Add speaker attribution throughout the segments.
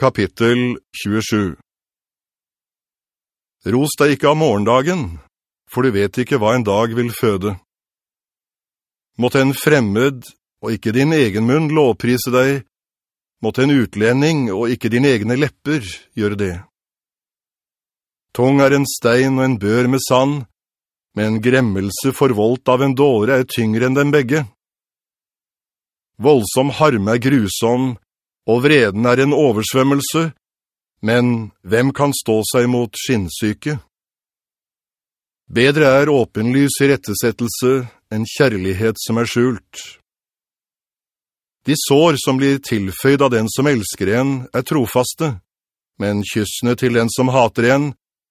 Speaker 1: Kapittel 27 Ros deg ikke av morgendagen, for du vet ikke hva en dag vil føde. Måtte en fremmed, og ikke din egen munn, lovprise deg, måtte en utlending, og ikke dine egne lepper, gjøre det. Tung er en stein og en bør med sand, men gremmelse forvoldt av en dåre er tyngre enn dem begge. Voldsom harme er grusom, og vreden er en oversvømmelse, men hvem kan stå seg mot skinnsyke? Bedre er åpenlys i rettesettelse enn kjærlighet som er skjult. De sår som blir tilføyd av den som elsker en er trofaste, men kyssene til den som hater en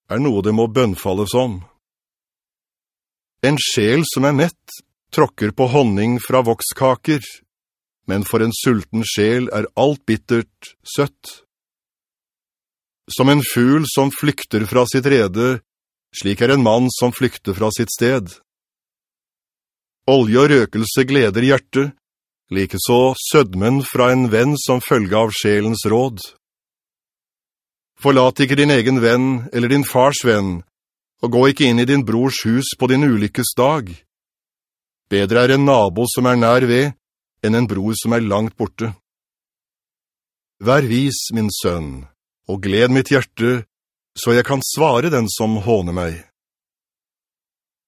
Speaker 1: er noe det må bønnfalles om. En sjel som er mett tråkker på honning fra vokskaker, men for en sulten sjel er alt bittert søtt. Som en ful som flykter fra sitt rede, slik er en mann som flykter fra sitt sted. Olje og røkelse gleder hjertet, like så sødmen fra en venn som følge av sjelens råd. Forlat ikke din egen venn eller din fars venn, og gå ikke inn i din brors hus på din ulykkes dag. Bedre er en nabo som er nær ved, enn en bror som er langt borte. Vær vis, min sønn, og gled mitt hjerte, så jeg kan svare den som håner meg.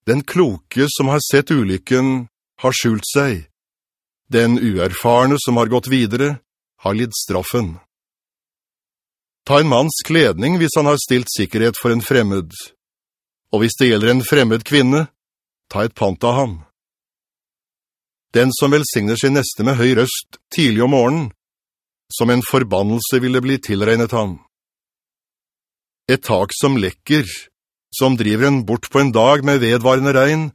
Speaker 1: Den kloke som har sett ulykken, har skjult seg. Den uerfarne som har gått videre, har lidd straffen. Ta en manns kledning hvis han har stilt sikkerhet for en fremmed. Og hvis det gjelder en fremmed kvinne, ta et pant av ham. Den som velsigner sin neste med høy røst tidlig om morgenen, som en forbannelse ville bli tilregnet han. Et tak som lekker, som driver en bort på en dag med vedvarende regn,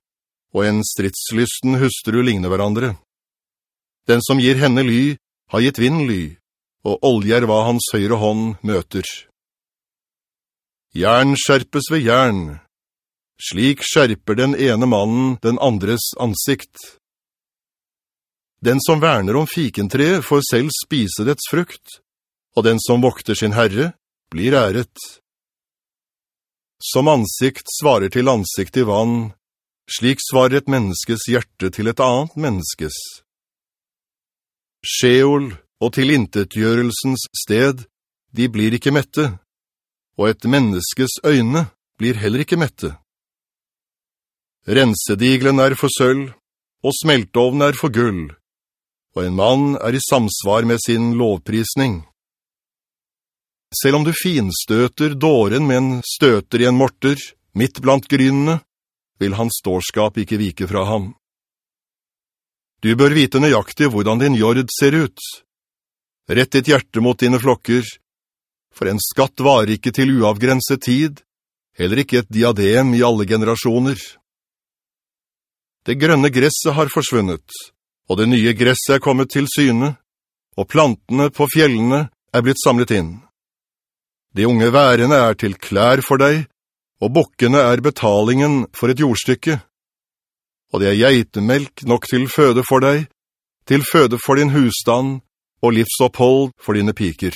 Speaker 1: og en stridslysten hustru ligner hverandre. Den som gir henne ly, har gitt vind ly, og olje er hva hans høyre hånd møter. Jern skjerpes ved jern. Slik skjerper den ene mannen den andres ansikt. Den som verner om fikentreet får selv spise dets frukt, og den som vokter sin herre blir æret. Som ansikt svarer til ansikt i vann, slik svarer et menneskes hjerte til et annet menneskes. Sjeol og tilintetgjørelsens sted, de blir ikke mette, og et menneskes øyne blir heller ikke mette. Rensediglen er for sølv, og smeltovnen er for gull, og en mann er i samsvar med sin lovprisning. Selv om du finstøter dåren med en støter i en morter, midt blant grynene, vil hans stårskap ikke vike fra ham. Du bør vite nøyaktig hvordan din jord ser ut. Rett ditt hjerte mot dine flokker, for en skatt varer ikke til uavgrenset tid, heller ikke et diadem i alle generasjoner. Det grønne gresset har forsvunnet, og det nye gresset er kommet til syne, og plantene på fjellene er blitt samlet inn. De unge værene er til klær for deg, og bokkene er betalingen for et jordstykke. Og det er geitemelk nok til føde for deg, til føde for din husstand, og livsopphold for dine piker.